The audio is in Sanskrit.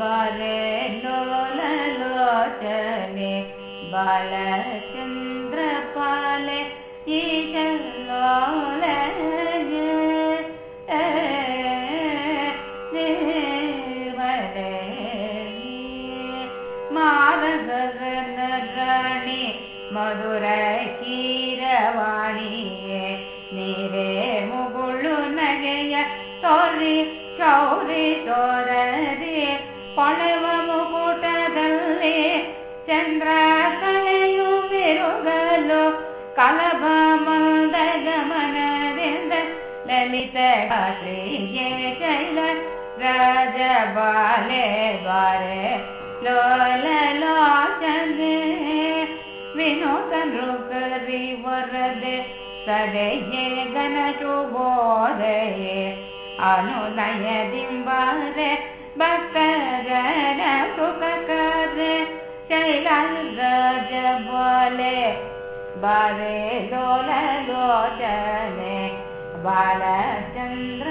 ले लोलोचने बल चन्द्रपाले च लोले वरे मान मधुर कीरवाणी निरे मुगुळु नगया सौरि शौरि ಕೊಳವ ಮುಕುಟದಲ್ಲಿ ಚಂದ್ರ ಕಲೆಯು ಮಿರುಗಲು ಕಲಭ ಮಂದ ಗಮನದಿಂದ ಲಲಿತ ಗಾತ್ರಿಗೆ ಶೈಲ ರಾಜ ಬಾಲೆ ಬಾರೆ ಲೋಲ ಲೋಚನೆ ವಿನೋದ ನೃಗರಿ ವರದೆ ಸದೆಯೇ ಗಣಶುಭೋದಯೇ शैलराज बोले बारे लोल लोचने बालचन्द्रपाले